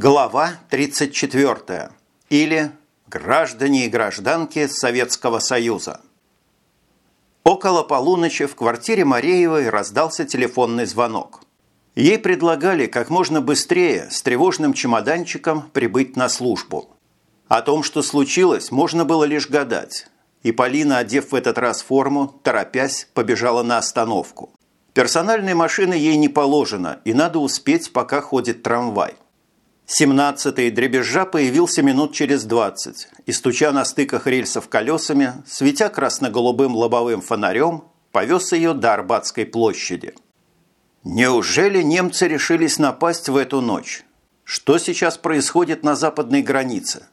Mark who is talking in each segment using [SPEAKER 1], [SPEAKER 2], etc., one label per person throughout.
[SPEAKER 1] Глава 34. Или «Граждане и гражданки Советского Союза». Около полуночи в квартире Мареевой раздался телефонный звонок. Ей предлагали как можно быстрее с тревожным чемоданчиком прибыть на службу. О том, что случилось, можно было лишь гадать. И Полина, одев в этот раз форму, торопясь, побежала на остановку. Персональной машины ей не положено, и надо успеть, пока ходит трамвай. Семнадцатый дребезжа появился минут через двадцать и, стуча на стыках рельсов колесами, светя красно-голубым лобовым фонарем, повез ее до Арбатской площади. Неужели немцы решились напасть в эту ночь? Что сейчас происходит на западной границе?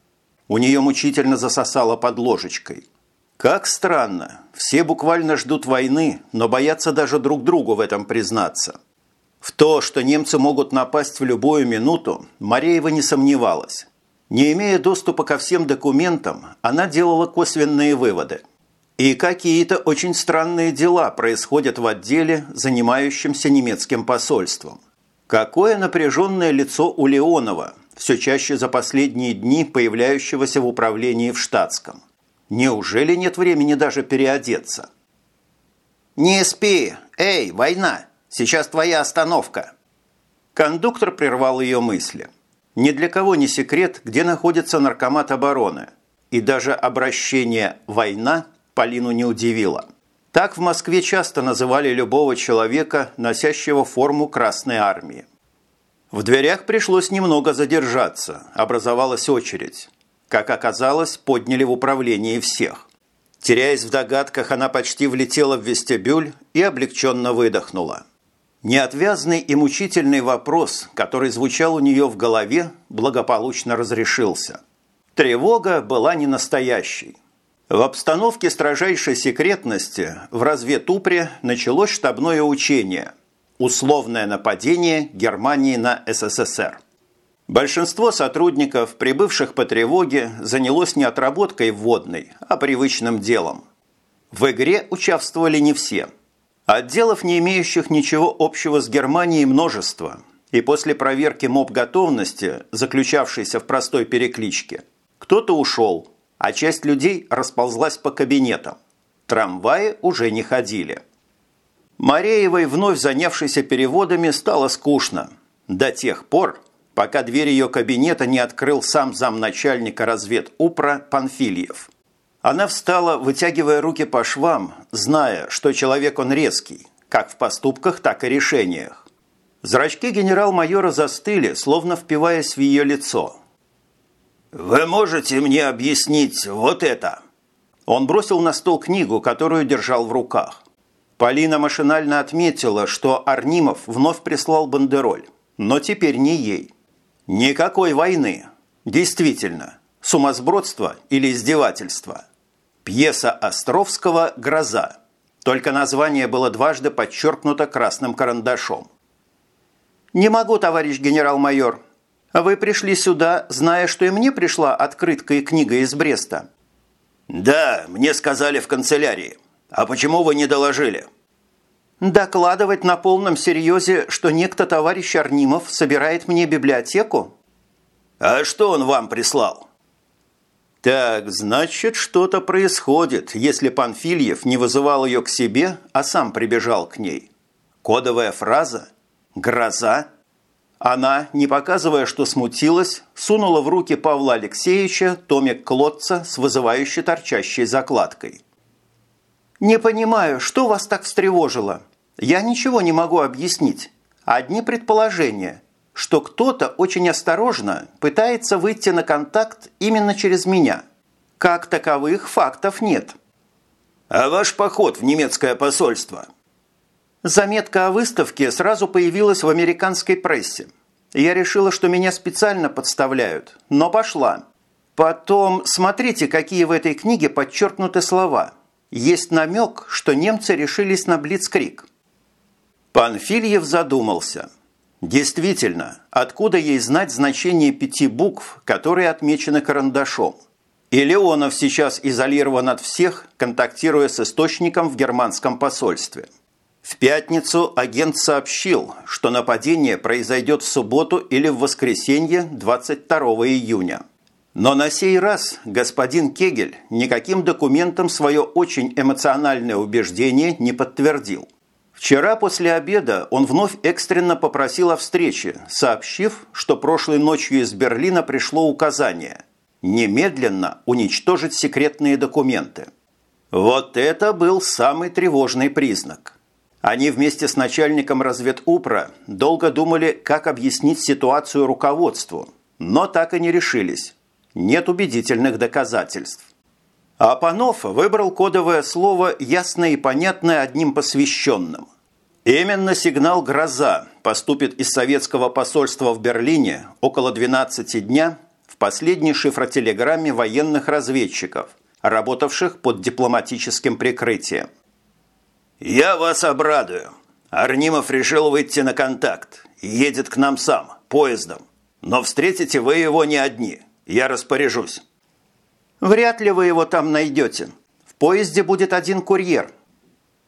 [SPEAKER 1] У нее мучительно засосало под ложечкой. Как странно, все буквально ждут войны, но боятся даже друг другу в этом признаться. В то, что немцы могут напасть в любую минуту, Мареева не сомневалась. Не имея доступа ко всем документам, она делала косвенные выводы. И какие-то очень странные дела происходят в отделе, занимающемся немецким посольством. Какое напряженное лицо у Леонова, все чаще за последние дни появляющегося в управлении в штатском. Неужели нет времени даже переодеться? «Не спи! Эй, война!» Сейчас твоя остановка». Кондуктор прервал ее мысли. Ни для кого не секрет, где находится наркомат обороны. И даже обращение «война» Полину не удивило. Так в Москве часто называли любого человека, носящего форму Красной Армии. В дверях пришлось немного задержаться, образовалась очередь. Как оказалось, подняли в управлении всех. Теряясь в догадках, она почти влетела в вестибюль и облегченно выдохнула. Неотвязный и мучительный вопрос, который звучал у нее в голове, благополучно разрешился. Тревога была не настоящей. В обстановке строжайшей секретности в разведупре началось штабное учение «Условное нападение Германии на СССР». Большинство сотрудников, прибывших по тревоге, занялось не отработкой вводной, а привычным делом. В игре участвовали не все – Отделов, не имеющих ничего общего с Германией, множество. И после проверки МОП-готовности, заключавшейся в простой перекличке, кто-то ушел, а часть людей расползлась по кабинетам. Трамваи уже не ходили. Мареевой, вновь занявшейся переводами, стало скучно. До тех пор, пока дверь ее кабинета не открыл сам замначальника разведупра Панфильев – она встала, вытягивая руки по швам, зная, что человек он резкий, как в поступках, так и решениях. Зрачки генерал-майора застыли, словно впиваясь в ее лицо. «Вы можете мне объяснить вот это?» Он бросил на стол книгу, которую держал в руках. Полина машинально отметила, что Арнимов вновь прислал бандероль, но теперь не ей. Никакой войны. Действительно, сумасбродство или издевательство – Пьеса Островского «Гроза». Только название было дважды подчеркнуто красным карандашом. «Не могу, товарищ генерал-майор. Вы пришли сюда, зная, что и мне пришла открытка и книга из Бреста». «Да, мне сказали в канцелярии. А почему вы не доложили?» «Докладывать на полном серьезе, что некто товарищ Арнимов собирает мне библиотеку?» «А что он вам прислал?» Так, значит, что-то происходит, если Панфильев не вызывал ее к себе, а сам прибежал к ней. Кодовая фраза? Гроза? Она, не показывая, что смутилась, сунула в руки Павла Алексеевича томик Клотца с вызывающей торчащей закладкой. «Не понимаю, что вас так встревожило? Я ничего не могу объяснить. Одни предположения что кто-то очень осторожно пытается выйти на контакт именно через меня. Как таковых фактов нет. А ваш поход в немецкое посольство? Заметка о выставке сразу появилась в американской прессе. Я решила, что меня специально подставляют, но пошла. Потом смотрите, какие в этой книге подчеркнуты слова. Есть намек, что немцы решились на блицкрик. Панфильев задумался – Действительно, откуда ей знать значение пяти букв, которые отмечены карандашом? И Леонов сейчас изолирован от всех, контактируя с источником в германском посольстве. В пятницу агент сообщил, что нападение произойдет в субботу или в воскресенье 22 июня. Но на сей раз господин Кегель никаким документом свое очень эмоциональное убеждение не подтвердил. Вчера после обеда он вновь экстренно попросил о встрече, сообщив, что прошлой ночью из Берлина пришло указание немедленно уничтожить секретные документы. Вот это был самый тревожный признак. Они вместе с начальником разведупра долго думали, как объяснить ситуацию руководству, но так и не решились. Нет убедительных доказательств. А Панов выбрал кодовое слово, ясное и понятное одним посвященным. Именно сигнал «Гроза» поступит из советского посольства в Берлине около 12 дня в последней шифротелеграмме военных разведчиков, работавших под дипломатическим прикрытием. «Я вас обрадую. Арнимов решил выйти на контакт едет к нам сам, поездом. Но встретите вы его не одни. Я распоряжусь».
[SPEAKER 2] «Вряд ли вы его там найдете. В поезде будет один курьер».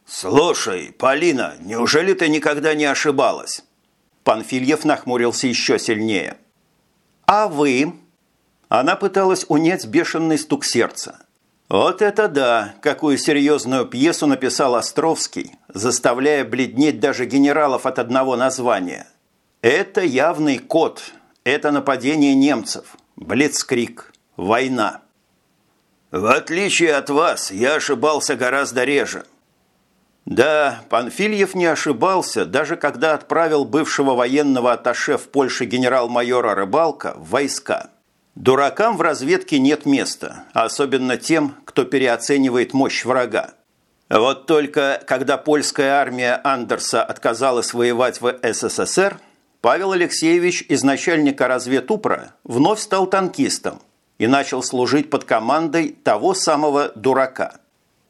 [SPEAKER 1] «Слушай, Полина, неужели ты никогда не ошибалась?» Панфильев нахмурился еще сильнее.
[SPEAKER 2] «А вы?»
[SPEAKER 1] Она пыталась унять бешеный стук сердца. Вот это да, какую серьезную пьесу написал Островский, заставляя бледнеть даже генералов от одного названия. Это явный код, это нападение немцев, блицкрик, война. В отличие от вас, я ошибался гораздо реже. Да, Панфильев не ошибался, даже когда отправил бывшего военного атташе в Польше генерал-майора Рыбалка в войска – Дуракам в разведке нет места, особенно тем, кто переоценивает мощь врага. Вот только когда польская армия Андерса отказалась воевать в СССР, Павел Алексеевич из начальника разведупра вновь стал танкистом и начал служить под командой того самого дурака.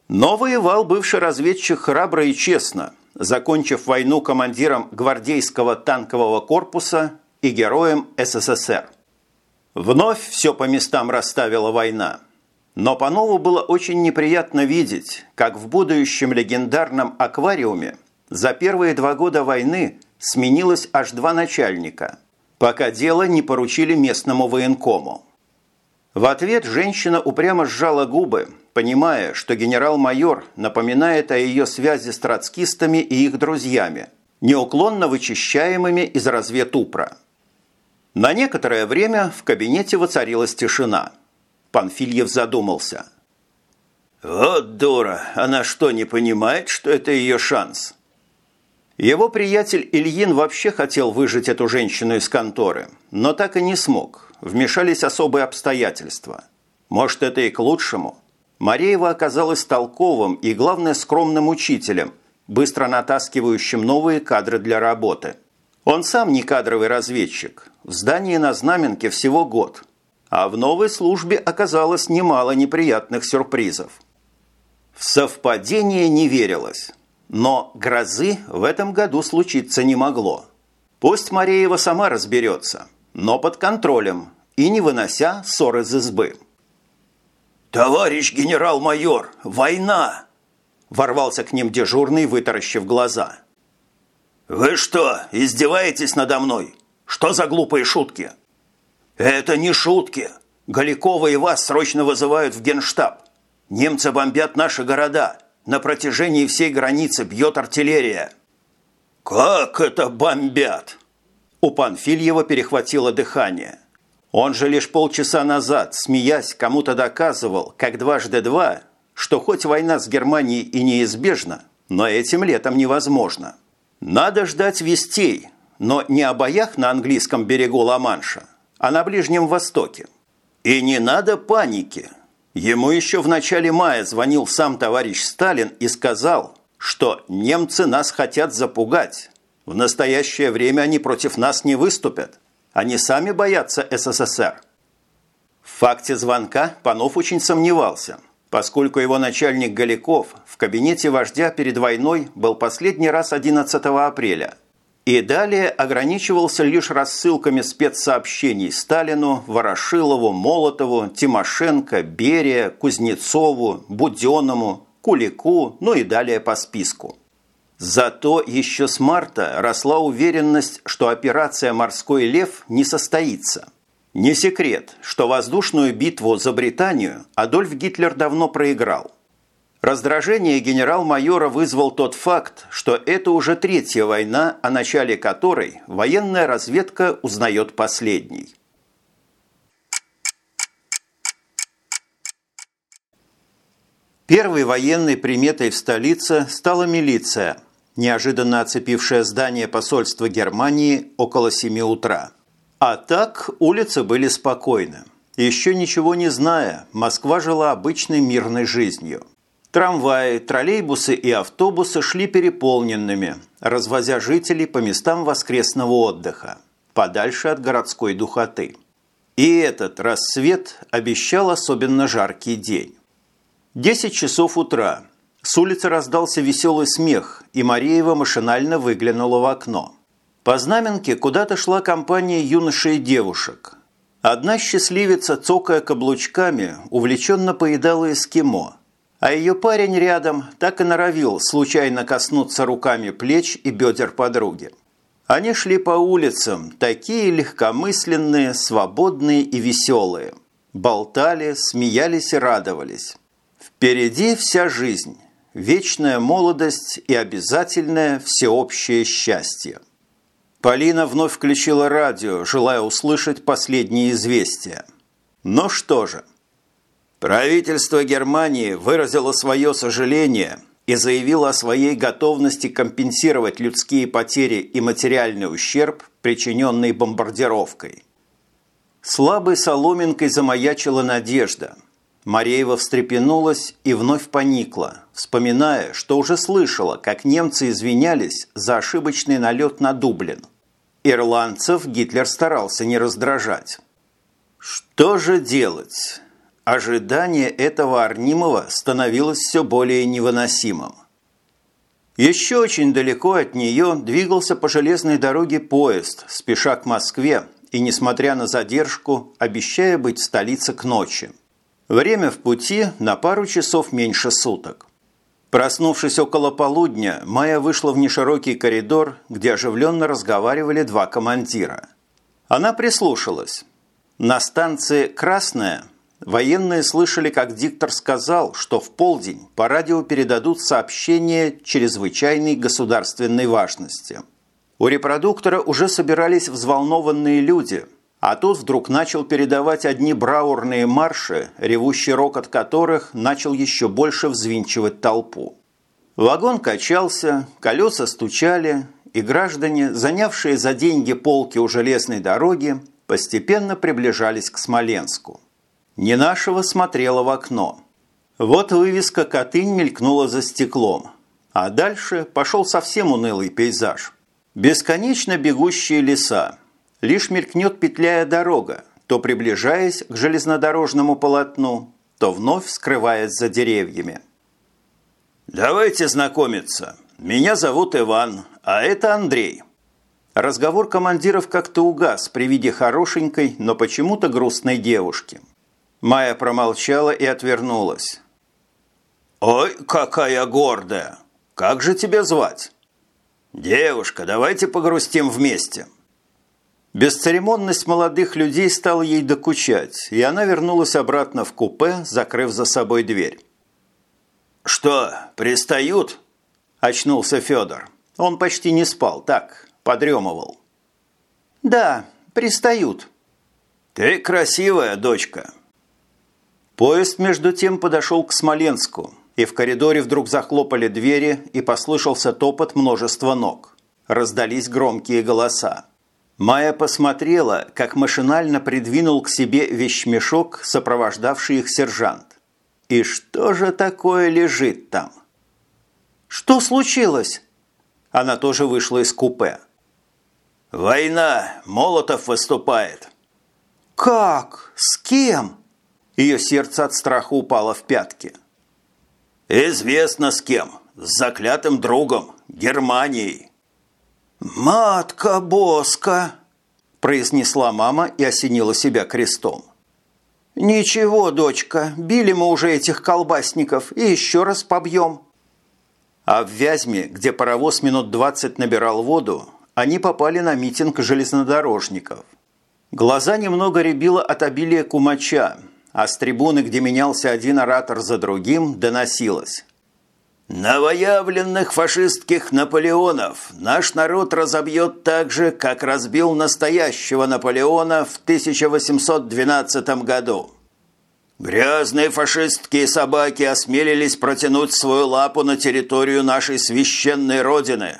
[SPEAKER 1] Но воевал бывший разведчик храбро и честно, закончив войну командиром гвардейского танкового корпуса и героем СССР. Вновь все по местам расставила война. Но Панову было очень неприятно видеть, как в будущем легендарном аквариуме за первые два года войны сменилось аж два начальника, пока дело не поручили местному военкому. В ответ женщина упрямо сжала губы, понимая, что генерал-майор напоминает о ее связи с троцкистами и их друзьями, неуклонно вычищаемыми из разведупра. На некоторое время в кабинете воцарилась тишина. Панфильев задумался. «Вот дура! Она что, не понимает, что это ее шанс?» Его приятель Ильин вообще хотел выжить эту женщину из конторы, но так и не смог. Вмешались особые обстоятельства. Может, это и к лучшему. Мареева оказалась толковым и, главное, скромным учителем, быстро натаскивающим новые кадры для работы – он сам не кадровый разведчик. В здании на Знаменке всего год. А в новой службе оказалось немало неприятных сюрпризов. В совпадение не верилось. Но грозы в этом году случиться не могло. Пусть Мареева сама разберется, но под контролем и не вынося ссор из избы. «Товарищ генерал-майор, война!» Ворвался к ним дежурный, вытаращив глаза – «Вы что, издеваетесь надо мной? Что за глупые шутки?» «Это не шутки. Галикова и вас срочно вызывают в генштаб. Немцы бомбят наши города. На протяжении всей границы бьет артиллерия». «Как это бомбят?» У Панфильева перехватило дыхание. Он же лишь полчаса назад, смеясь, кому-то доказывал, как дважды два, что хоть война с Германией и неизбежна, но этим летом невозможно. Надо ждать вестей, но не о боях на английском берегу Ла-Манша, а на Ближнем Востоке. И не надо паники. Ему еще в начале мая звонил сам товарищ Сталин и сказал, что немцы нас хотят запугать. В настоящее время они против нас не выступят. Они сами боятся СССР. В факте звонка Панов очень сомневался – поскольку его начальник Галиков в кабинете вождя перед войной был последний раз 11 апреля и далее ограничивался лишь рассылками спецсообщений Сталину, Ворошилову, Молотову, Тимошенко, Берия, Кузнецову, Буденному, Кулику, ну и далее по списку. Зато еще с марта росла уверенность, что операция «Морской лев» не состоится. Не секрет, что воздушную битву за Британию Адольф Гитлер давно проиграл. Раздражение генерал-майора вызвал тот факт, что это уже третья война, о начале которой военная разведка узнает последней. Первой военной приметой в столице стала милиция, неожиданно оцепившая здание посольства Германии около 7 утра. А так улицы были спокойны. Еще ничего не зная, Москва жила обычной мирной жизнью – Трамваи, троллейбусы и автобусы шли переполненными, развозя жителей по местам воскресного отдыха, подальше от городской духоты. И этот рассвет обещал особенно жаркий день. Десять часов утра. С улицы раздался веселый смех, и Мареева машинально выглянула в окно. По знаменке куда-то шла компания юношей и девушек. Одна счастливица, цокая каблучками, увлеченно поедала эскимо – а ее парень рядом так и норовил случайно коснуться руками плеч и бедер подруги. Они шли по улицам, такие легкомысленные, свободные и веселые. Болтали, смеялись и радовались. Впереди вся жизнь, вечная молодость и обязательное всеобщее счастье. Полина вновь включила радио, желая услышать последние известия. Но что же – Правительство Германии выразило свое сожаление и заявило о своей готовности компенсировать людские потери и материальный ущерб, причиненный бомбардировкой. Слабой соломинкой замаячила надежда. Мареева встрепенулась и вновь поникла, вспоминая, что уже слышала, как немцы извинялись за ошибочный налет на Дублин. Ирландцев Гитлер старался не раздражать. Что же делать? Ожидание этого Арнимова становилось все более невыносимым. Еще очень далеко от нее двигался по железной дороге поезд, спеша к Москве и, несмотря на задержку, обещая быть в столице к ночи. Время в пути на пару часов меньше суток. Проснувшись около полудня, Майя вышла в неширокий коридор, где оживленно разговаривали два командира. Она прислушалась. На станции «Красная» Военные слышали, как диктор сказал, что в полдень по радио передадут сообщение чрезвычайной государственной важности. У репродуктора уже собирались взволнованные люди, а тут вдруг начал передавать одни браурные марши, ревущий рокот которых начал еще больше взвинчивать толпу. Вагон качался, колеса стучали, и граждане, занявшие за деньги полки у железной дороги, постепенно приближались к Смоленску. Ненашева смотрела в окно. Вот вывеска «Котынь» мелькнула за стеклом. А дальше пошел совсем унылый пейзаж. Бесконечно бегущие леса. Лишь мелькнет петляя дорога, то приближаясь к железнодорожному полотну, то вновь скрываясь за деревьями. «Давайте знакомиться. Меня зовут Иван, а это Андрей». Разговор командиров как-то угас при виде хорошенькой, но почему-то грустной девушки – Майя промолчала и отвернулась. «Ой, какая гордая! Как же тебя звать?» «Девушка, давайте погрустим вместе». Бесцеремонность молодых людей стала ей докучать, и она вернулась обратно в купе, закрыв за собой дверь. «Что, пристают?» – очнулся Федор. Он почти не спал, так, подремывал. «Да, пристают». «Ты красивая, дочка. Поезд, между тем, подошел к Смоленску, и в коридоре вдруг захлопали двери, и послышался топот множества ног. Раздались громкие голоса. Майя посмотрела, как машинально придвинул к себе вещмешок, сопровождавший их сержант. И что же такое лежит там? «Что случилось?» Она тоже вышла из купе. «Война! Молотов выступает!» «Как? С кем?» Ее сердце от страха упало в пятки. «Известно с кем. С заклятым другом. Германией». «Матка Боска!» – произнесла мама и осенила себя крестом. «Ничего, дочка, били мы уже этих колбасников и еще раз побьем». А в Вязьме, где паровоз минут 20 набирал воду, они попали на митинг железнодорожников. Глаза немного рябило от обилия кумача, а с трибуны, где менялся один оратор за другим, доносилось. «Новоявленных фашистских Наполеонов наш народ разобьет так же, как разбил настоящего Наполеона в 1812 году». Грязные фашистские собаки осмелились протянуть свою лапу на территорию нашей священной родины.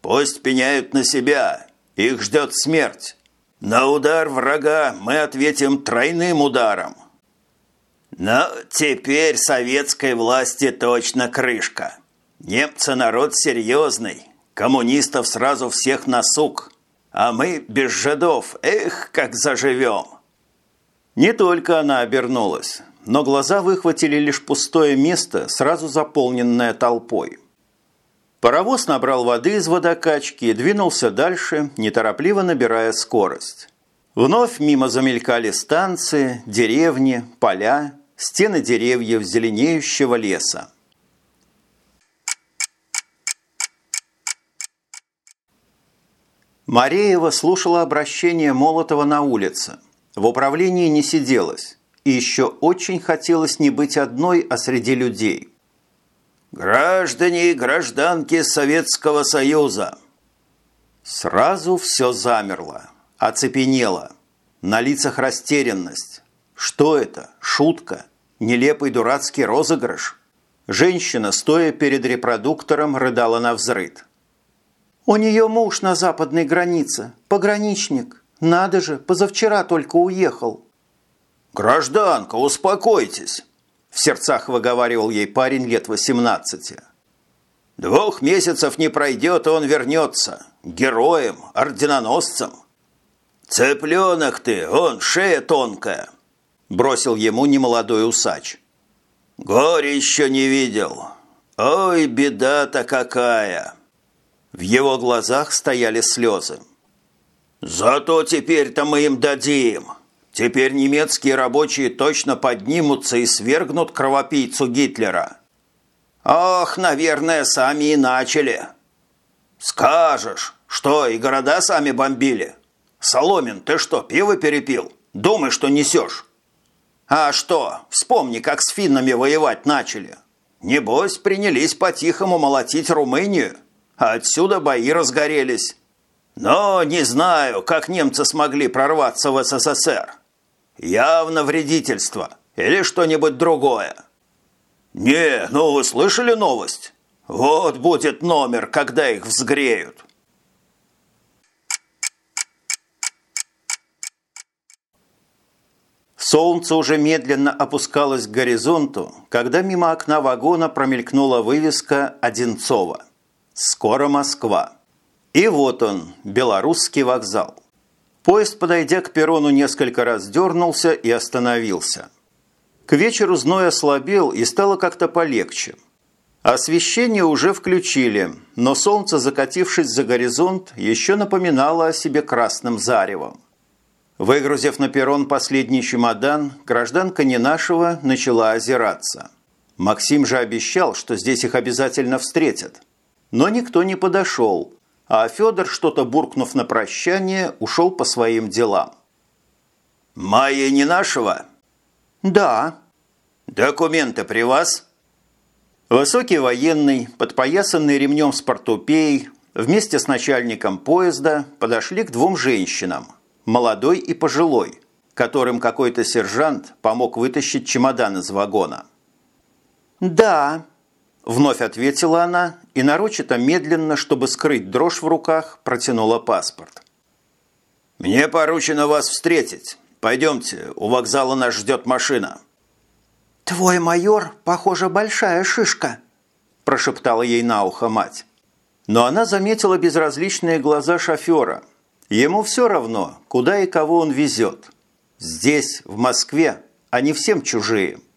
[SPEAKER 1] Пусть пеняют на себя, их ждет смерть. На удар врага мы ответим тройным ударом. Но теперь советской власти точно крышка. Немцы народ серьезный, коммунистов сразу всех на сук, а мы без жидов, эх, как заживем. Не только она обернулась, но глаза выхватили лишь пустое место, сразу заполненное толпой. Паровоз набрал воды из водокачки и двинулся дальше, неторопливо набирая скорость. Вновь мимо замелькали станции, деревни, поля, стены деревьев зеленеющего леса. Мареева слушала обращение Молотова на улице – в управлении не сиделось, и еще очень хотелось не быть одной, а среди людей. «Граждане и гражданки Советского Союза!» Сразу все замерло, оцепенело. На лицах растерянность. Что это? Шутка? Нелепый дурацкий розыгрыш? Женщина, стоя перед репродуктором, рыдала на взрыд. «У нее муж на западной границе, пограничник. «Надо же, позавчера только уехал». «Гражданка, успокойтесь!» В сердцах выговаривал ей парень лет 18. «Двух месяцев не пройдет, и он вернется. Героем, орденоносцем». «Цыпленок ты, он шея тонкая!» Бросил ему немолодой усач. «Горе еще не видел. Ой, беда-то какая!» В его глазах стояли слезы. «Зато теперь-то мы им дадим. Теперь немецкие рабочие точно поднимутся и свергнут кровопийцу Гитлера». «Ох, наверное, сами и начали». «Скажешь, что, и города сами бомбили? Соломин, ты что, пиво перепил? Думай, что несешь». «А что, вспомни, как с финнами воевать начали. Небось, принялись по-тихому молотить Румынию, отсюда бои разгорелись». Но не знаю, как немцы смогли прорваться в СССР. Явно вредительство или что-нибудь другое. Не, ну вы слышали новость? Вот будет номер, когда их взгреют.
[SPEAKER 2] Солнце уже медленно опускалось к горизонту, когда мимо окна вагона промелькнула вывеска «Одинцова». «Скоро Москва». И вот он, белорусский вокзал. Поезд, подойдя к перрону, несколько раз дернулся и остановился. К вечеру зной ослабел и стало как-то полегче. Освещение уже включили, но солнце, закатившись за горизонт, еще напоминало о себе красным заревом. Выгрузив на перрон последний чемодан, гражданка Ненашева начала озираться. Максим же обещал, что здесь их обязательно встретят. Но никто не подошел – а Федор, что-то буркнув на прощание, ушел по своим делам.
[SPEAKER 1] «Майя не нашего?»
[SPEAKER 2] «Да».
[SPEAKER 1] «Документы при вас?»
[SPEAKER 2] Высокий военный, подпоясанный ремнем с портупеей, вместе с начальником поезда подошли к двум женщинам, молодой и пожилой, которым какой-то сержант помог вытащить чемодан из вагона. «Да», Вновь ответила она и нарочито медленно, чтобы скрыть дрожь в руках, протянула паспорт.
[SPEAKER 1] «Мне поручено вас встретить. Пойдемте, у вокзала нас ждет машина».
[SPEAKER 3] «Твой майор, похоже, большая шишка», – прошептала ей на ухо мать.
[SPEAKER 2] Но она заметила безразличные глаза шофера. Ему все равно, куда и кого он везет. Здесь, в Москве, они всем чужие –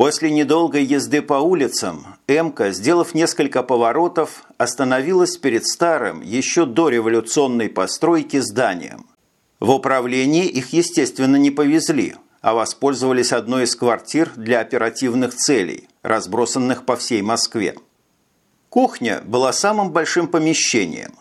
[SPEAKER 2] После недолгой езды по улицам Эмка, сделав несколько поворотов, остановилась перед старым, еще до революционной постройки зданием. В управлении их, естественно, не повезли, а воспользовались одной из квартир для оперативных целей, разбросанных по всей Москве.
[SPEAKER 1] Кухня была самым большим помещением.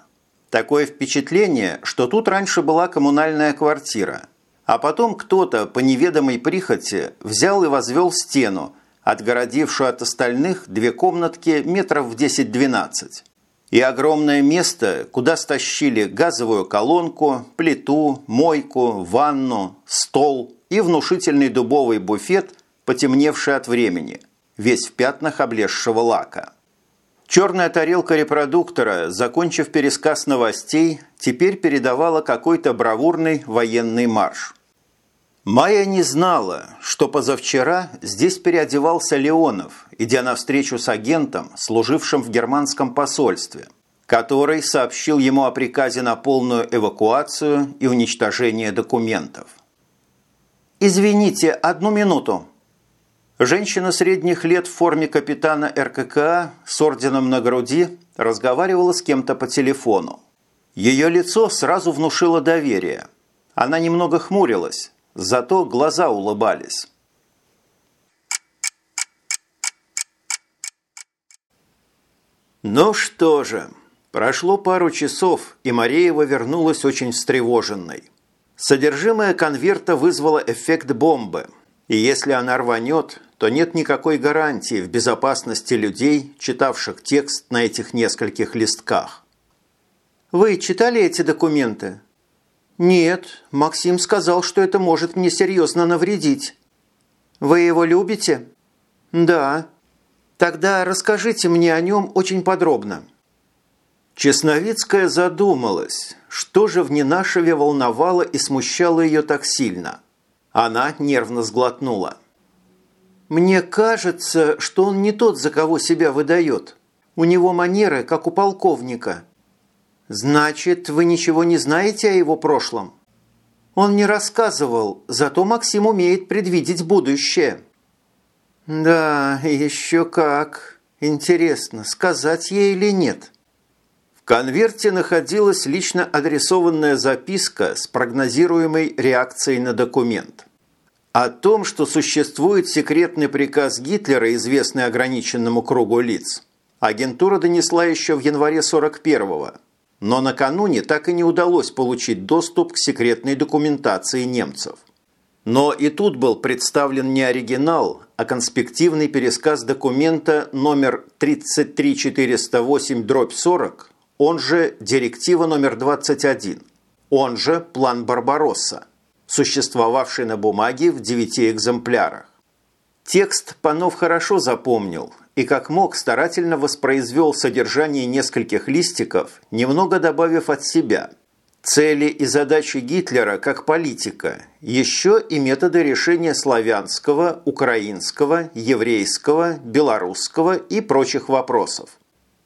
[SPEAKER 1] Такое впечатление, что тут раньше была коммунальная квартира, а потом кто-то по неведомой прихоти взял и возвел стену, отгородившую от остальных две комнатки метров в 10-12. И огромное место, куда стащили газовую колонку, плиту, мойку, ванну, стол и внушительный дубовый буфет, потемневший от времени, весь в пятнах облезшего лака. Черная тарелка репродуктора, закончив пересказ новостей, теперь передавала какой-то бравурный военный марш. Майя не знала, что позавчера здесь переодевался Леонов, идя навстречу с агентом, служившим в германском посольстве, который сообщил ему о приказе на полную эвакуацию и уничтожение документов.
[SPEAKER 3] «Извините, одну минуту»,
[SPEAKER 1] Женщина средних лет в форме капитана РККА с орденом на груди разговаривала с кем-то по телефону. Ее лицо сразу внушило доверие. Она немного хмурилась, зато глаза улыбались. Ну что же, прошло пару часов, и Мареева вернулась очень встревоженной. Содержимое конверта вызвало эффект бомбы, и если она рванет, то нет никакой гарантии в безопасности людей, читавших текст на этих нескольких листках.
[SPEAKER 3] «Вы читали эти документы?» «Нет, Максим сказал, что это может мне серьезно навредить». «Вы его любите?» «Да». «Тогда расскажите мне о нем очень подробно».
[SPEAKER 1] Чесновицкая задумалась, что же в Ненашеве волновало и смущало ее так сильно. Она нервно сглотнула.
[SPEAKER 3] «Мне кажется, что он не тот, за кого себя выдает. У него манеры, как у полковника». «Значит, вы ничего не знаете о его прошлом?» «Он не рассказывал, зато Максим умеет предвидеть будущее». «Да, еще как. Интересно, сказать ей или нет?»
[SPEAKER 1] В конверте находилась лично адресованная записка с прогнозируемой реакцией на документ. О том, что существует секретный приказ Гитлера, известный ограниченному кругу лиц, агентура донесла еще в январе 41-го, но накануне так и не удалось получить доступ к секретной документации немцев. Но и тут был представлен не оригинал, а конспективный пересказ документа номер 33408-40, он же директива номер 21, он же план Барбаросса существовавший на бумаге в девяти экземплярах. Текст Панов хорошо запомнил и как мог старательно воспроизвел содержание нескольких листиков, немного добавив от себя. Цели и задачи Гитлера как политика, еще и методы решения славянского, украинского, еврейского, белорусского и прочих вопросов.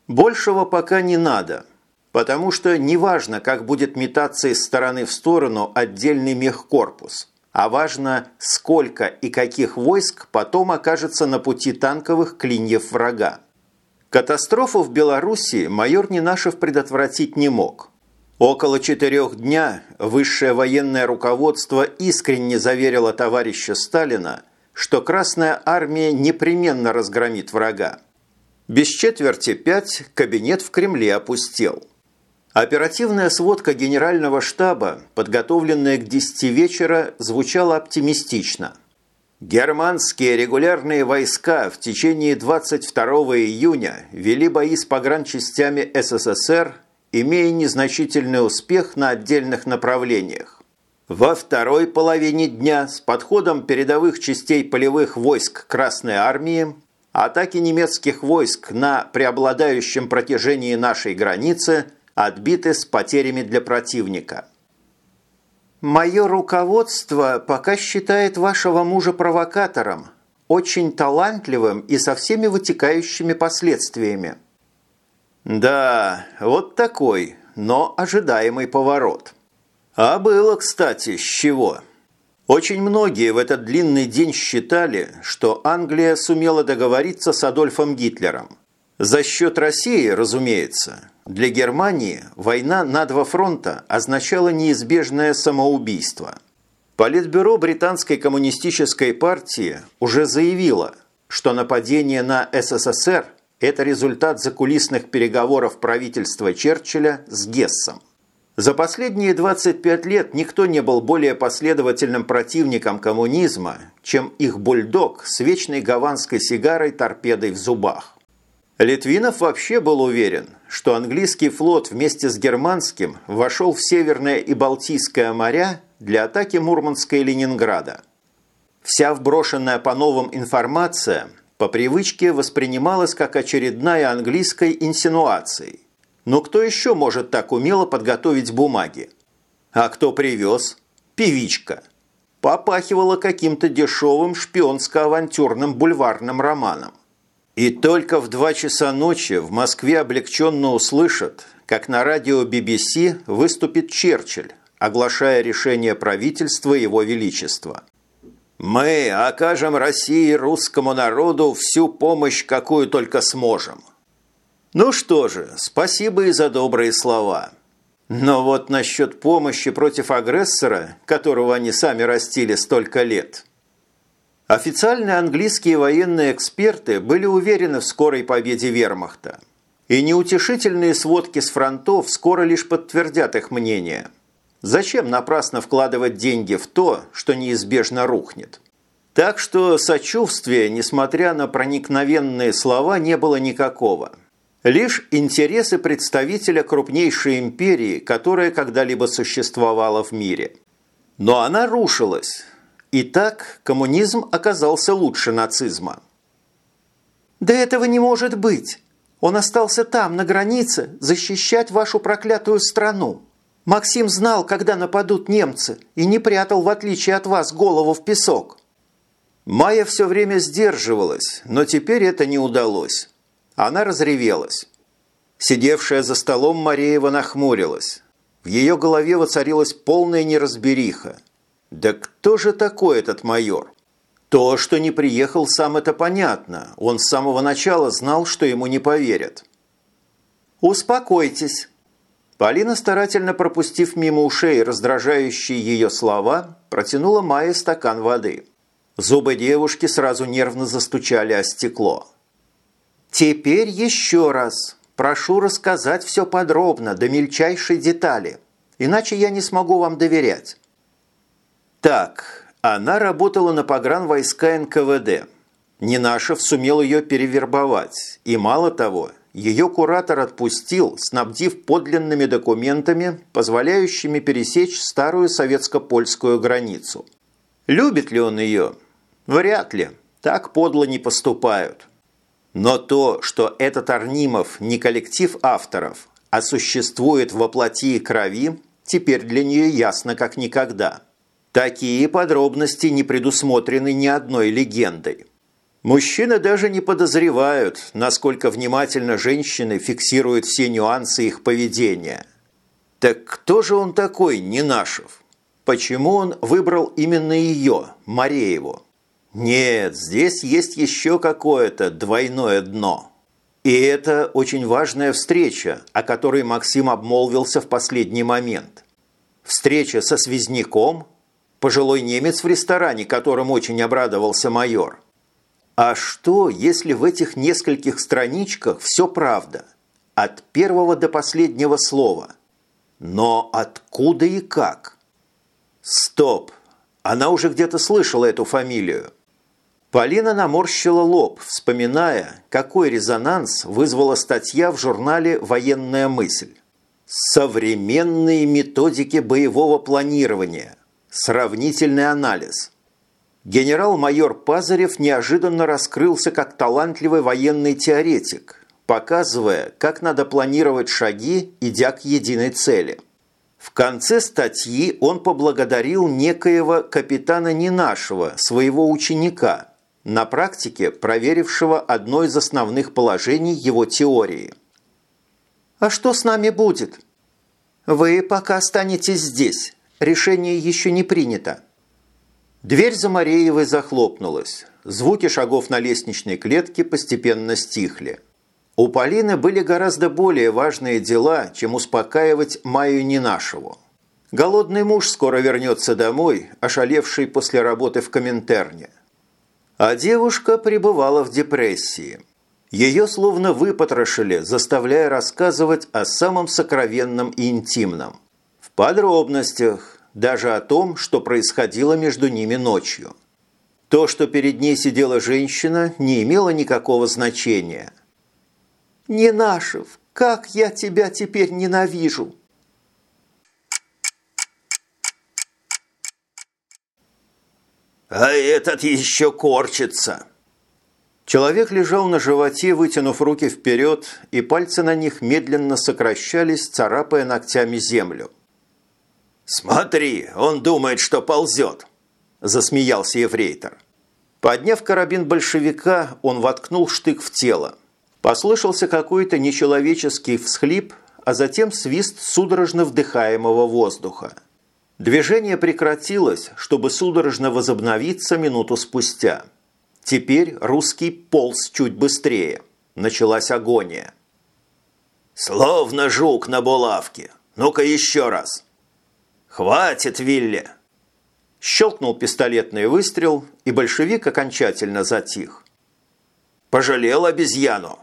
[SPEAKER 1] Большего пока не надо – Потому что неважно, как будет метаться из стороны в сторону отдельный мехкорпус, а важно, сколько и каких войск потом окажется на пути танковых клиньев врага. Катастрофу в Белоруссии майор Нинашев предотвратить не мог. Около четырех дня высшее военное руководство искренне заверило товарища Сталина, что Красная Армия непременно разгромит врага. Без четверти пять кабинет в Кремле опустел. Оперативная сводка Генерального штаба, подготовленная к 10 вечера, звучала оптимистично. Германские регулярные войска в течение 22 июня вели бои с погранчастями СССР, имея незначительный успех на отдельных направлениях. Во второй половине дня с подходом передовых частей полевых войск Красной Армии атаки немецких войск на преобладающем протяжении нашей границы – отбиты с потерями для противника.
[SPEAKER 3] «Мое руководство пока считает вашего мужа провокатором, очень талантливым и со всеми вытекающими последствиями».
[SPEAKER 1] «Да, вот такой, но ожидаемый поворот. А было, кстати, с чего?» Очень многие в этот длинный день считали, что Англия сумела договориться с Адольфом Гитлером. За счет России, разумеется, для Германии война на два фронта означала неизбежное самоубийство. Политбюро Британской коммунистической партии уже заявило, что нападение на СССР – это результат закулисных переговоров правительства Черчилля с Гессом. За последние 25 лет никто не был более последовательным противником коммунизма, чем их бульдог с вечной гаванской сигарой-торпедой в зубах. Литвинов вообще был уверен, что английский флот вместе с германским вошел в Северное и Балтийское моря для атаки Мурманска и Ленинграда. Вся вброшенная по новым информация по привычке воспринималась как очередная английская инсинуация – но кто еще может так умело подготовить бумаги? А кто привез? Певичка. Попахивала каким-то дешевым шпионско-авантюрным бульварным романом. И только в два часа ночи в Москве облегченно услышат, как на радио BBC выступит Черчилль, оглашая решение правительства Его Величества. «Мы окажем России и русскому народу всю помощь, какую только сможем. Ну что же, спасибо и за добрые слова. Но вот насчет помощи против агрессора, которого они сами растили столько лет. Официальные английские военные эксперты были уверены в скорой победе вермахта. И неутешительные сводки с фронтов скоро лишь подтвердят их мнение. Зачем напрасно вкладывать деньги в то, что неизбежно рухнет? Так что сочувствия, несмотря на проникновенные слова, не было никакого – лишь интересы представителя крупнейшей империи, которая когда-либо существовала в мире. Но она рушилась. И так коммунизм оказался лучше нацизма.
[SPEAKER 3] «Да этого не может быть! Он остался там, на границе, защищать вашу проклятую страну. Максим знал, когда нападут немцы, и не прятал, в отличие от вас, голову в песок».
[SPEAKER 1] Майя все время сдерживалась, но теперь это не удалось. Она разревелась. Сидевшая за столом Мареева нахмурилась. В ее голове воцарилась полная неразбериха. Да кто же такой этот майор? То, что не приехал сам, это понятно. Он с самого начала знал, что ему не поверят.
[SPEAKER 3] «Успокойтесь».
[SPEAKER 1] Полина, старательно пропустив мимо ушей раздражающие ее слова, протянула Майе стакан воды. Зубы девушки сразу нервно застучали о стекло.
[SPEAKER 3] «Теперь еще раз. Прошу рассказать все подробно, до мельчайшей детали. Иначе я не смогу вам доверять».
[SPEAKER 1] Так, она работала на погранвойска НКВД. Нинашев сумел ее перевербовать. И мало того, ее куратор отпустил, снабдив подлинными документами, позволяющими пересечь старую советско-польскую границу. Любит ли он ее? Вряд ли. Так подло не поступают. Но то, что этот Арнимов не коллектив авторов, а существует во плоти и крови, теперь для нее ясно как никогда. Такие подробности не предусмотрены ни одной легендой. Мужчины даже не подозревают, насколько внимательно женщины фиксируют все нюансы их поведения. Так кто же он такой, Нинашев? Почему он выбрал именно ее, Марееву? Нет, здесь есть еще какое-то двойное дно. И это очень важная встреча, о которой Максим обмолвился в последний момент. Встреча со связняком, пожилой немец в ресторане, которым очень обрадовался майор. А что, если в этих нескольких страничках все правда? От первого до последнего слова. Но откуда и как? Стоп! Она уже где-то слышала эту фамилию. Полина наморщила лоб, вспоминая, какой резонанс вызвала статья в журнале «Военная мысль». Современные методики боевого планирования. Сравнительный анализ. Генерал-майор Пазарев неожиданно раскрылся как талантливый военный теоретик, показывая, как надо планировать шаги, идя к единой цели. В конце статьи он поблагодарил некоего капитана Ненашева, своего ученика – на практике проверившего одно из основных положений его теории.
[SPEAKER 3] «А что с нами будет?» «Вы пока останетесь здесь. Решение еще не принято».
[SPEAKER 1] Дверь за Мареевой захлопнулась. Звуки шагов на лестничной клетке постепенно стихли. У Полины были гораздо более важные дела, чем успокаивать Майю Ненашеву. Голодный муж скоро вернется домой, ошалевший после работы в Коминтерне. А девушка пребывала в депрессии. Ее словно выпотрошили, заставляя рассказывать о самом сокровенном и интимном. В подробностях, даже о том, что происходило между ними ночью. То, что перед ней сидела женщина, не имело никакого значения.
[SPEAKER 3] «Ненашев, как я тебя теперь ненавижу!»
[SPEAKER 2] «А этот еще корчится!»
[SPEAKER 1] Человек лежал на животе, вытянув руки вперед, и пальцы на них медленно сокращались, царапая ногтями землю.
[SPEAKER 2] «Смотри, он думает, что ползет!» – засмеялся Ефрейтор.
[SPEAKER 1] Подняв карабин большевика, он воткнул штык в тело. Послышался какой-то нечеловеческий всхлип, а затем свист судорожно вдыхаемого воздуха. Движение прекратилось, чтобы судорожно возобновиться минуту спустя – Теперь русский полз чуть быстрее. Началась агония.
[SPEAKER 2] «Словно жук на булавке. Ну-ка еще раз!» «Хватит, Вилли!»
[SPEAKER 1] Щелкнул пистолетный выстрел, и большевик окончательно затих.
[SPEAKER 2] «Пожалел обезьяну!»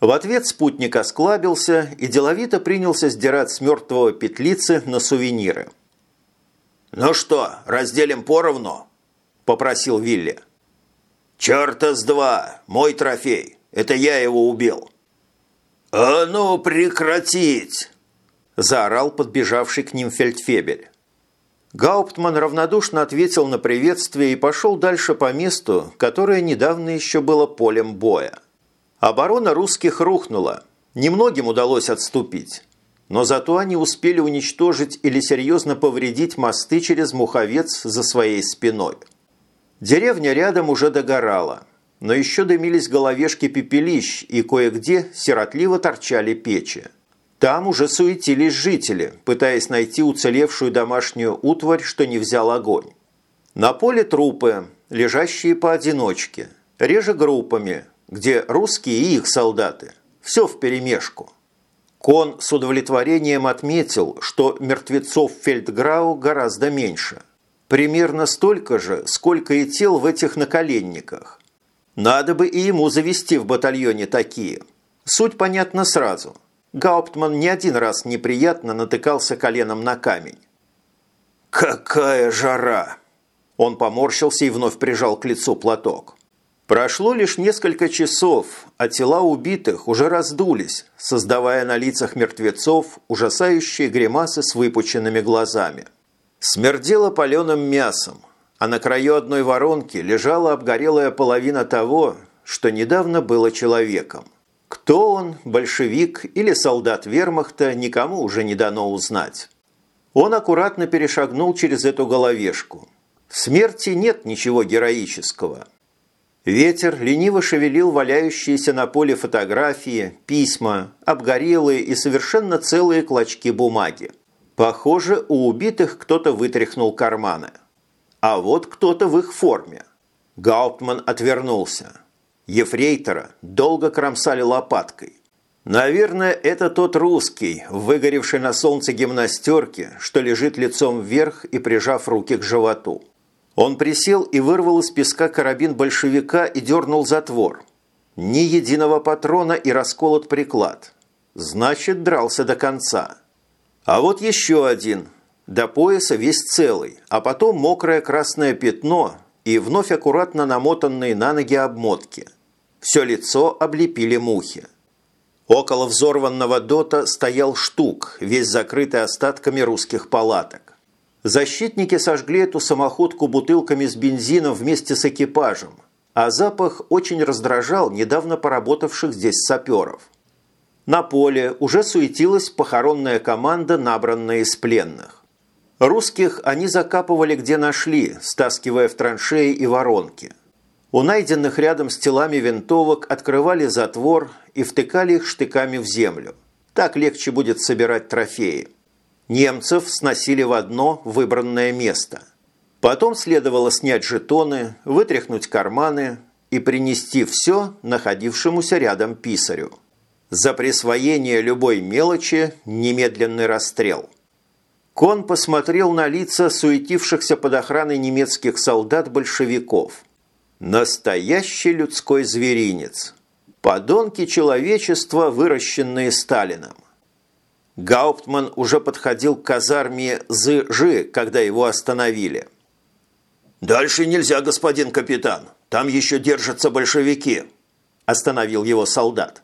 [SPEAKER 1] В ответ спутник осклабился и деловито принялся сдирать с мертвого петлицы на сувениры.
[SPEAKER 2] «Ну что, разделим поровну?» – попросил Вилли. «Черта с два! Мой трофей! Это я его убил!» «А ну прекратить!» – заорал подбежавший к ним фельдфебель.
[SPEAKER 1] Гауптман равнодушно ответил на приветствие и пошел дальше по месту, которое недавно еще было полем боя. Оборона русских рухнула, немногим удалось отступить, но зато они успели уничтожить или серьезно повредить мосты через Муховец за своей спиной – Деревня рядом уже догорала, но еще дымились головешки пепелищ и кое-где сиротливо торчали печи. Там уже суетились жители, пытаясь найти уцелевшую домашнюю утварь, что не взял огонь. На поле трупы, лежащие поодиночке, реже группами, где русские и их солдаты. Все вперемешку. Кон с удовлетворением отметил, что мертвецов Фельдграу гораздо меньше – Примерно столько же, сколько и тел в этих наколенниках. Надо бы и ему завести в батальоне такие. Суть понятна сразу. Гауптман не один раз неприятно натыкался коленом на камень.
[SPEAKER 2] «Какая жара!» Он поморщился и вновь прижал к лицу платок.
[SPEAKER 1] Прошло лишь несколько часов, а тела убитых уже раздулись, создавая на лицах мертвецов ужасающие гримасы с выпученными глазами. Смердело паленым мясом, а на краю одной воронки лежала обгорелая половина того, что недавно было человеком. Кто он, большевик или солдат вермахта, никому уже не дано узнать. Он аккуратно перешагнул через эту головешку. В смерти нет ничего героического. Ветер лениво шевелил валяющиеся на поле фотографии, письма, обгорелые и совершенно целые клочки бумаги. Похоже, у убитых кто-то вытряхнул карманы. А вот кто-то в их форме. Гауптман отвернулся. Ефрейтора долго кромсали лопаткой. Наверное, это тот русский, выгоревший на солнце гимнастерке, что лежит лицом вверх и прижав руки к животу. Он присел и вырвал из песка карабин большевика и дернул затвор. Ни единого патрона и расколот приклад. Значит, дрался до конца. А вот еще один. До пояса весь целый, а потом мокрое красное пятно и вновь аккуратно намотанные на ноги обмотки. Все лицо облепили мухи. Около взорванного дота стоял штук, весь закрытый остатками русских палаток. Защитники сожгли эту самоходку бутылками с бензином вместе с экипажем, а запах очень раздражал недавно поработавших здесь саперов. На поле уже суетилась похоронная команда, набранная из пленных. Русских они закапывали где нашли, стаскивая в траншеи и воронки. У найденных рядом с телами винтовок открывали затвор и втыкали их штыками в землю. Так легче будет собирать трофеи. Немцев сносили в одно выбранное место. Потом следовало снять жетоны, вытряхнуть карманы и принести все находившемуся рядом писарю. За присвоение любой мелочи немедленный расстрел. Кон посмотрел на лица суетившихся под охраной немецких солдат-большевиков. Настоящий людской зверинец.
[SPEAKER 2] Подонки человечества, выращенные Сталином. Гауптман уже подходил к казарме ЗЖ, когда его остановили. «Дальше нельзя, господин капитан. Там еще держатся большевики», – остановил его солдат.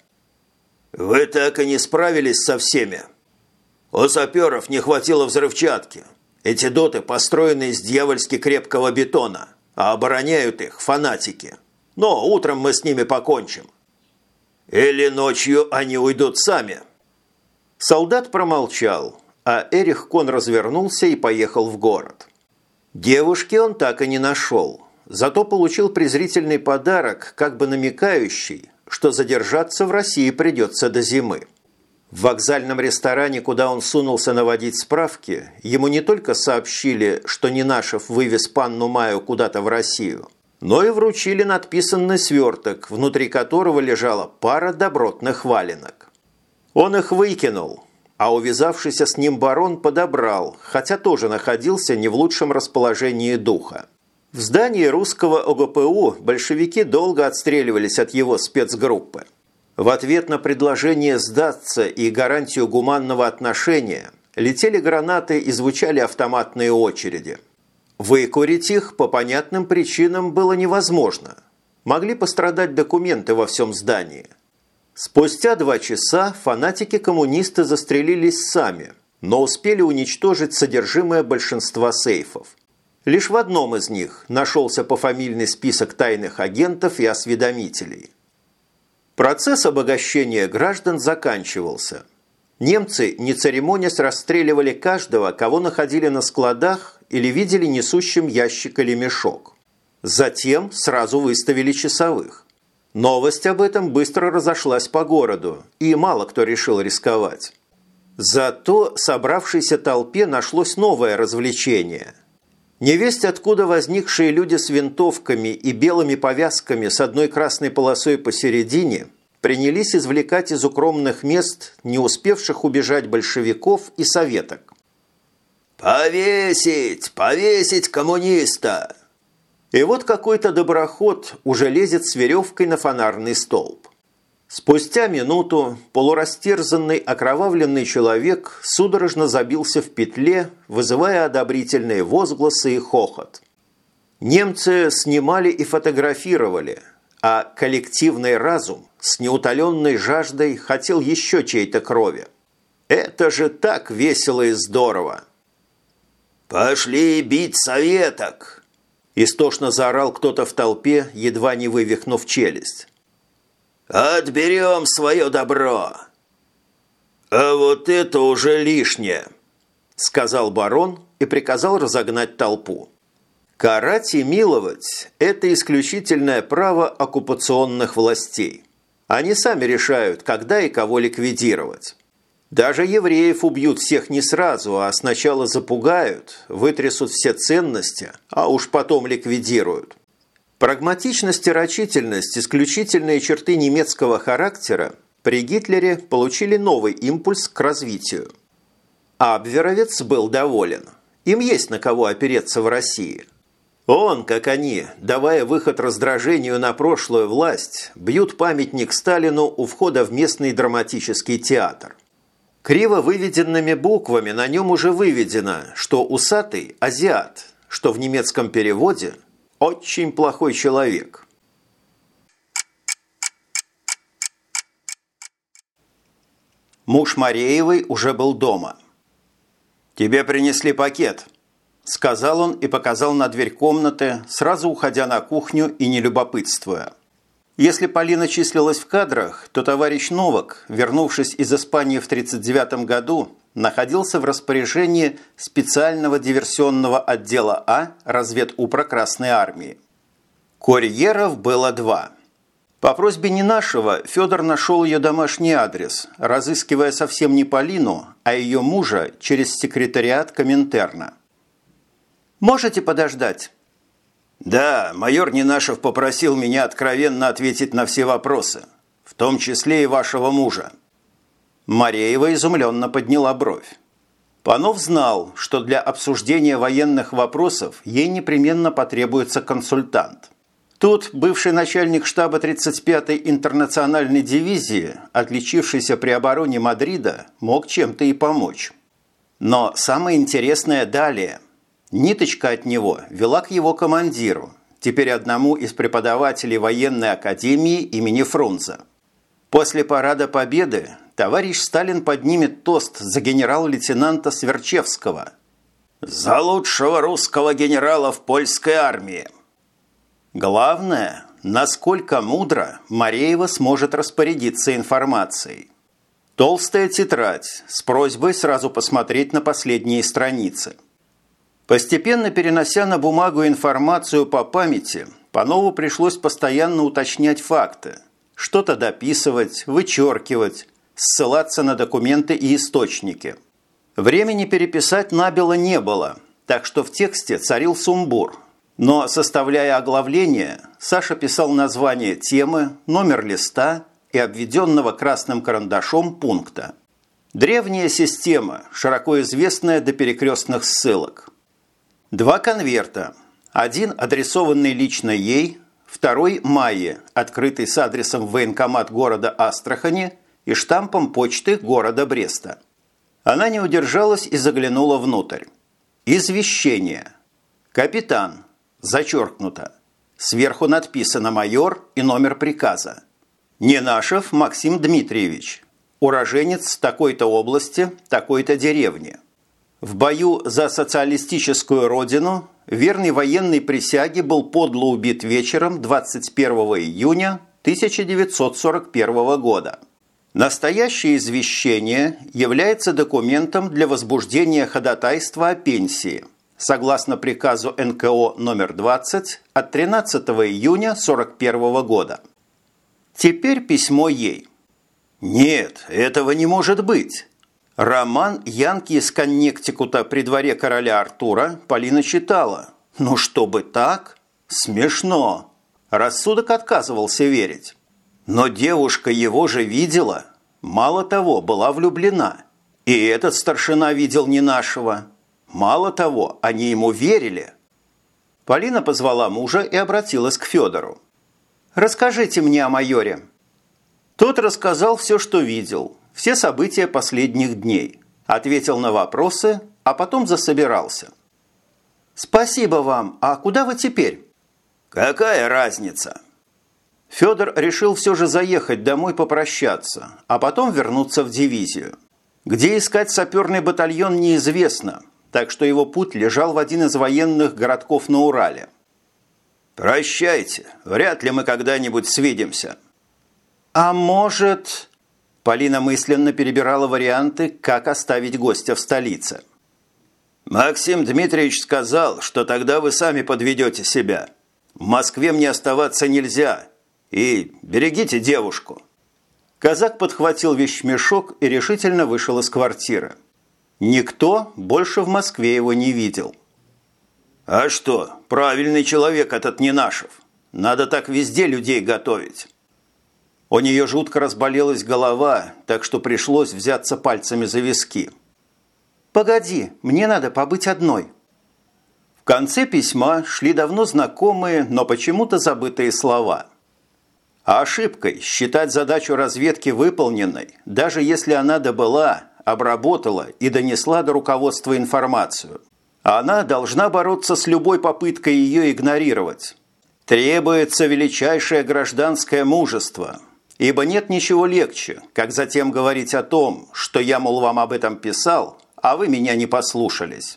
[SPEAKER 2] «Вы так и не справились со всеми. У саперов не хватило взрывчатки. Эти доты построены из дьявольски крепкого бетона, а обороняют их фанатики. Но утром мы с ними покончим. Или ночью они уйдут сами». Солдат промолчал, а Эрих Кон развернулся и поехал в город. Девушки он так и не нашел, зато получил презрительный подарок, как бы намекающий, что задержаться в России придется до зимы. В вокзальном ресторане, куда он сунулся наводить справки, ему не только сообщили, что Нинашев вывез панну Маю куда-то в Россию, но и вручили надписанный сверток, внутри которого лежала пара добротных валенок. Он их выкинул, а увязавшийся с ним барон подобрал, хотя тоже находился не в лучшем расположении духа. В здании русского ОГПУ большевики долго отстреливались от его спецгруппы. В ответ на предложение сдаться и гарантию гуманного отношения летели гранаты и звучали автоматные очереди. Выкурить их по понятным причинам было невозможно. Могли пострадать документы во всем здании – Спустя два часа фанатики-коммунисты застрелились сами, но успели уничтожить содержимое большинства сейфов. Лишь в одном из них нашелся пофамильный список тайных агентов и осведомителей. Процесс обогащения граждан заканчивался. Немцы, не церемонясь, расстреливали каждого, кого находили на складах или видели несущим ящик или мешок. Затем сразу выставили часовых. Новость об этом быстро разошлась по городу, и мало кто решил рисковать. Зато собравшейся толпе нашлось новое развлечение. Невесть, откуда возникшие люди с винтовками и белыми повязками с одной красной полосой посередине принялись извлекать из укромных мест не успевших убежать большевиков и советок. «Повесить! Повесить коммуниста!» И вот какой-то доброход уже лезет с веревкой на фонарный столб. Спустя минуту полурастерзанный окровавленный человек судорожно забился в петле, вызывая одобрительные возгласы и хохот. Немцы снимали и фотографировали, а коллективный разум с неутоленной жаждой хотел еще чьей-то крови. Это же так весело и здорово! «Пошли бить советок!» Истошно заорал кто-то в толпе, едва не вывихнув челюсть. «Отберем свое добро!» «А вот это уже лишнее!» Сказал барон и приказал разогнать толпу. Карать и миловать – это исключительное право оккупационных властей. Они сами решают, когда и кого ликвидировать. Даже евреев убьют всех не сразу, а сначала запугают, вытрясут все ценности, а уж потом ликвидируют. Прагматичность и рачительность – исключительные черты немецкого характера при Гитлере получили новый импульс к развитию. Абверовец был доволен. Им есть на кого опереться в России. Он, как они, давая выход раздражению на прошлую власть, бьют памятник Сталину у входа в местный драматический театр. Криво выведенными буквами на нем уже выведено, что усатый – азиат, что в немецком переводе – очень плохой человек. Муж Мареевой уже был дома. «Тебе принесли пакет», – сказал он и показал на дверь комнаты, сразу уходя на кухню и не любопытствуя. Если Полина числилась в кадрах, то товарищ Новак, вернувшись из Испании в 1939 году, находился в распоряжении специального диверсионного отдела А разведупра Красной Армии. Курьеров было два. По просьбе не нашего Федор нашел ее домашний адрес, разыскивая совсем не Полину, а ее мужа через секретариат Коминтерна. «Можете подождать?» «Да, майор Нинашев попросил меня откровенно ответить на все вопросы, в том числе и вашего мужа». Мареева изумленно подняла бровь. Панов знал, что для обсуждения военных вопросов ей непременно потребуется консультант.
[SPEAKER 1] Тут бывший начальник штаба 35-й интернациональной дивизии, отличившийся при обороне Мадрида, мог чем-то и помочь. Но самое интересное далее. Ниточка от него вела к его командиру, теперь одному из преподавателей военной академии имени Фрунзе. После парада Победы товарищ Сталин поднимет тост за генерал-лейтенанта Сверчевского. «За лучшего русского генерала в польской армии!» Главное, насколько мудро Мареева сможет распорядиться информацией. Толстая тетрадь с просьбой сразу посмотреть на последние страницы. Постепенно перенося на бумагу информацию по памяти, Панову пришлось постоянно уточнять факты, что-то дописывать, вычеркивать, ссылаться на документы и источники. Времени переписать набело не было, так что в тексте царил сумбур – но, составляя оглавление, Саша писал название темы, номер листа и обведенного красным карандашом пункта. Древняя система, широко известная до перекрестных ссылок. Два конверта. Один адресованный лично ей, второй – Майе, открытый с адресом в военкомат города Астрахани и штампом почты города Бреста. Она не удержалась и заглянула внутрь. Извещение. Капитан, Зачеркнуто. Сверху надписано «Майор» и номер приказа. Ненашев Максим Дмитриевич. Уроженец такой-то области, такой-то деревни. В бою за социалистическую родину верный военной присяге был подло убит вечером 21 июня 1941 года. Настоящее извещение является документом для возбуждения ходатайства о пенсии – согласно приказу НКО номер 20 от 13 июня 1941 года. Теперь письмо ей. Нет, этого не может быть. Роман Янки из Коннектикута при дворе короля Артура Полина читала. Ну, чтобы так? Смешно. Рассудок отказывался верить. Но девушка его же видела. Мало того, была влюблена. И этот старшина видел не нашего. Мало того, они ему верили. Полина позвала мужа и обратилась к Федору. «Расскажите мне о майоре». Тот рассказал все, что видел, все события последних дней, ответил на вопросы, а потом засобирался. «Спасибо вам. А куда вы теперь?» «Какая разница?» Федор решил все же заехать домой попрощаться, а потом вернуться в дивизию. Где искать саперный батальон неизвестно, так что его путь лежал в один из военных городков на Урале. «Прощайте, вряд ли мы когда-нибудь свидимся». «А может...» Полина мысленно перебирала варианты, как оставить гостя в столице. «Максим Дмитриевич сказал, что тогда вы сами подведете себя. В Москве мне оставаться нельзя. И берегите девушку». Казак подхватил вещмешок и решительно вышел из квартиры. Никто больше в Москве его не видел. «А что, правильный человек этот не нашев. Надо так везде людей готовить». У нее жутко разболелась голова, так что пришлось взяться пальцами за виски. «Погоди, мне надо побыть одной». В конце письма шли давно знакомые, но почему-то забытые слова. А ошибкой считать задачу разведки выполненной, даже если она добыла, обработала и донесла до руководства информацию. Она должна бороться с любой попыткой ее игнорировать. Требуется величайшее гражданское мужество, ибо нет ничего легче, как затем говорить о том, что я, мол, вам об этом писал, а вы меня не послушались.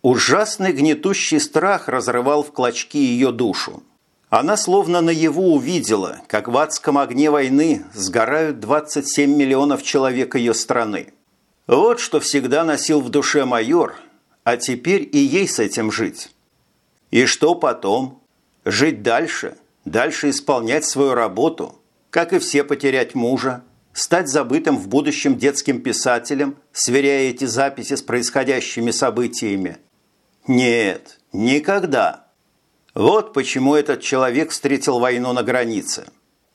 [SPEAKER 1] Ужасный гнетущий страх разрывал в клочки ее душу. Она словно наяву увидела, как в адском огне войны сгорают 27 миллионов человек ее страны. Вот что всегда носил в душе майор, а теперь и ей с этим жить. И что потом? Жить дальше, дальше исполнять свою работу, как и все потерять мужа, стать забытым в будущем детским писателем, сверяя эти записи с происходящими событиями. Нет, никогда. Вот почему этот человек встретил войну на границе.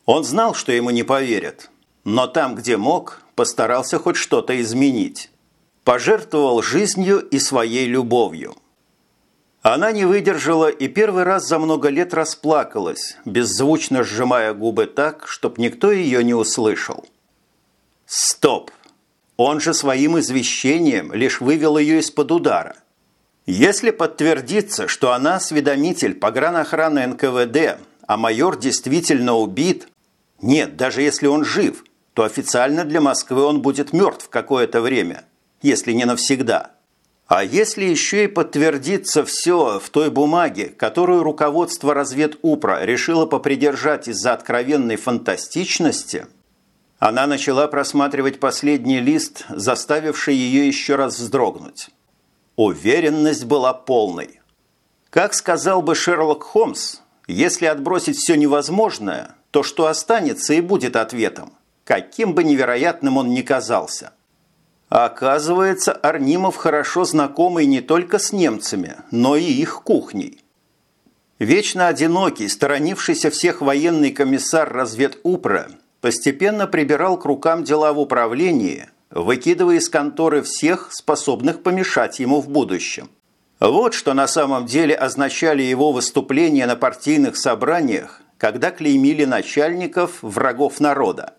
[SPEAKER 1] Он знал, что ему не поверят, но там, где мог, постарался хоть что-то изменить. Пожертвовал жизнью и своей любовью. Она не выдержала и первый раз за много лет расплакалась, беззвучно сжимая губы так, чтоб никто ее не услышал. Стоп! Он же своим извещением лишь вывел ее из-под удара. Если подтвердится, что она осведомитель погранохраны НКВД, а майор действительно убит, нет, даже если он жив, то официально для Москвы он будет мертв какое-то время, если не навсегда. А если еще и подтвердится все в той бумаге, которую руководство разведупра решило попридержать из-за откровенной фантастичности, она начала просматривать последний лист, заставивший ее еще раз вздрогнуть. Уверенность была полной. Как сказал бы Шерлок Холмс, если отбросить все невозможное, то что останется и будет ответом, каким бы невероятным он ни казался – оказывается, Арнимов хорошо знакомый не только с немцами, но и их кухней. Вечно одинокий, сторонившийся всех военный комиссар разведупра постепенно прибирал к рукам дела в управлении, выкидывая из конторы всех, способных помешать ему в будущем. Вот что на самом деле означали его выступления на партийных собраниях, когда клеймили начальников врагов народа.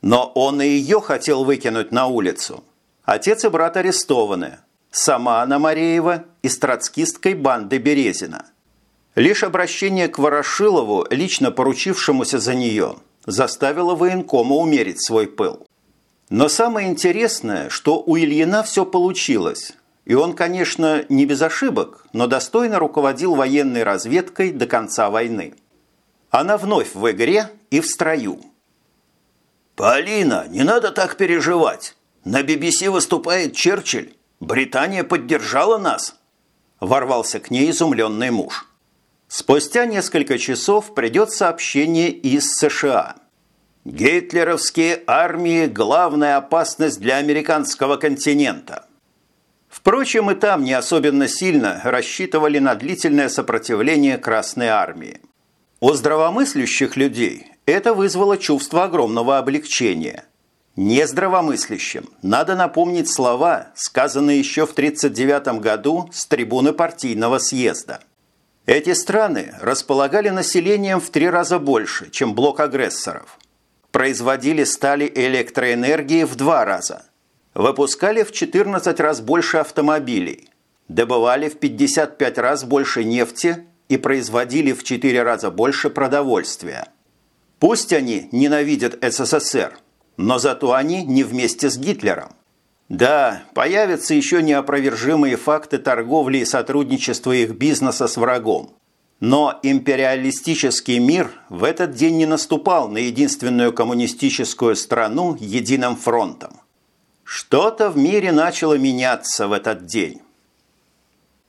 [SPEAKER 1] Но он и ее хотел выкинуть на улицу – Отец и брат арестованы. Сама Анна Мареева из троцкистской банды Березина. Лишь обращение к Ворошилову, лично поручившемуся за нее, заставило военкома умерить свой пыл. Но самое интересное, что у Ильина все получилось. И он, конечно, не без ошибок, но достойно руководил военной разведкой до конца войны. Она вновь в игре и в строю.
[SPEAKER 2] «Полина, не надо так переживать. На BBC выступает Черчилль. Британия поддержала нас. Ворвался к ней изумленный муж.
[SPEAKER 1] Спустя несколько часов придет сообщение из США. Гитлеровские армии – главная опасность для американского континента. Впрочем, и там не особенно сильно рассчитывали на длительное сопротивление Красной армии. У здравомыслящих людей это вызвало чувство огромного облегчения. Нездравомыслящим надо напомнить слова, сказанные еще в 1939 году с трибуны партийного съезда. Эти страны располагали населением в три раза больше, чем блок агрессоров. Производили стали электроэнергии в два раза. Выпускали в 14 раз больше автомобилей. Добывали в 55 раз больше нефти и производили в 4 раза больше продовольствия. Пусть они ненавидят СССР – но зато они не вместе с Гитлером. Да, появятся еще неопровержимые факты торговли и сотрудничества их бизнеса с врагом. Но империалистический мир в этот день не наступал на единственную коммунистическую страну единым фронтом. Что-то в мире начало меняться в этот день.